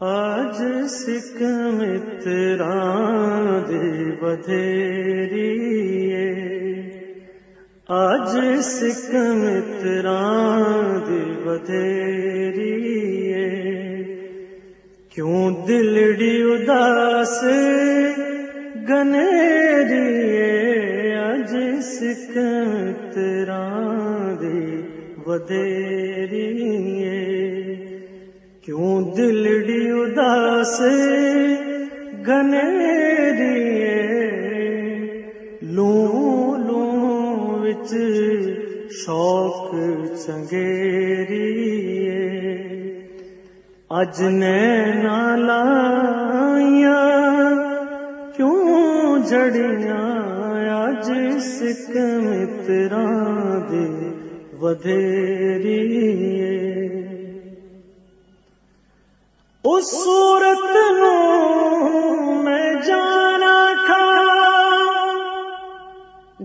آج سکھ متران دے بدھیری آج سکھ متران دے بدھیری کیوں دلڑی اداس گنیری آج سکھ متران دے بدھیری کیوں دلڑی اداس گنیری لوں لوں وچ شوق چنگیری اج نینا لائیاں کیوں جڑیاں؟ اج سکھ متراں دے ودھیری اس صورت نو میں جانا کھا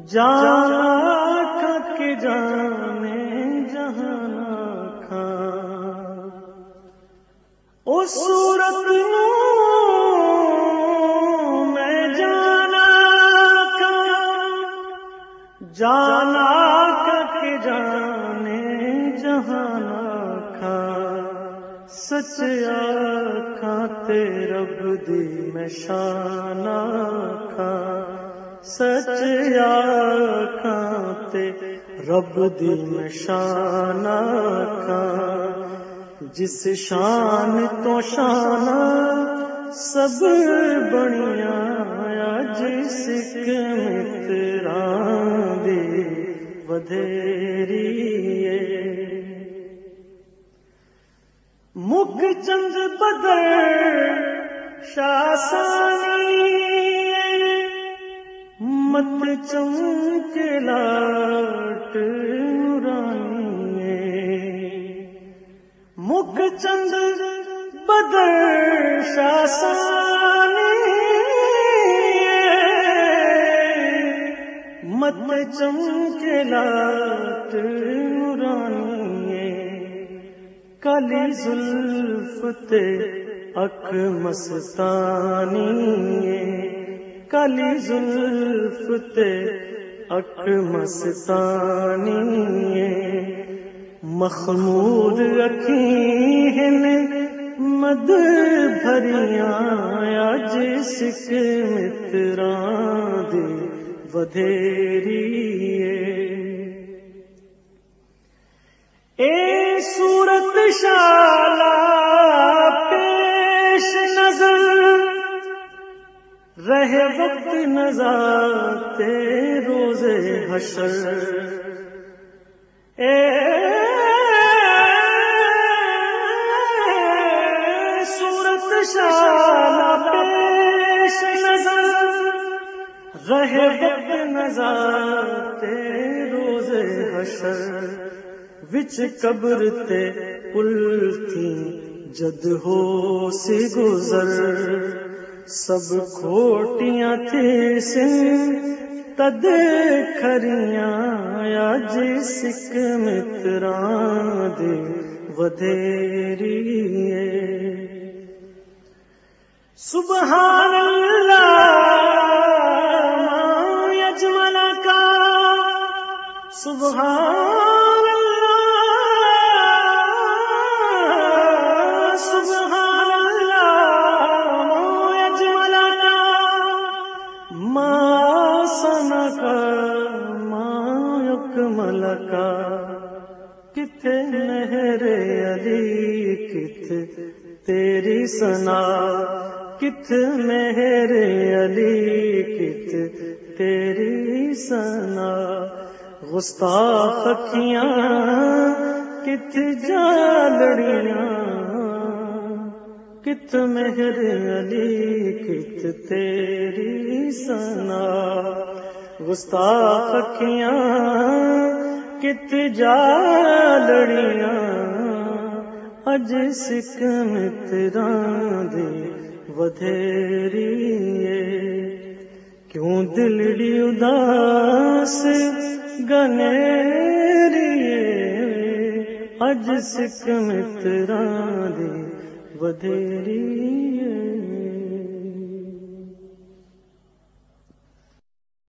جانا کھا کے جانے جہانا کھا اس صورت نو میں جانا کھا جانا کھا کے جانے جہانا کھا سچیا کھاتے رب دی میں شانا کھا سچیا کھاتے رب دی میں شانا کھا جس شان تو شانا سب بنیا جس متران دی ودھیری مکھ چند بدر شاسانی مت چمک لاٹ مکھ چند بدر شاسانی مت چمک لاٹ کالی زلف تے اک مستانی کالی زلف تے اک مستانی مخمور اکھین مد بھریاں اج سکھ متران ودھیری صورت شالا پیش نظر رہے وقت نظر روز حشر۔ اے صورت شالا پیش نظر رہے وقت نظر روز حشر۔ وچ قبر تے پل تھی، جد ہو سی گزر۔ سب کھوٹیاں تھے سن تد کھریاں اج سکھ متران دے ودھیری سبحان اللہ! ملکا کتھے مہر علی کت تیری سنا کت مہر علی کت تیری سنا گستاخ اکھیاں کت جالڑیاں کت مہر علی کت تیری سنا گستاخ اکھیاں کت جالڑیاں، اج سکھ متران دے ودھیری کیوں دلڑی اداس گنیری اج سکھ متران دی ودھیری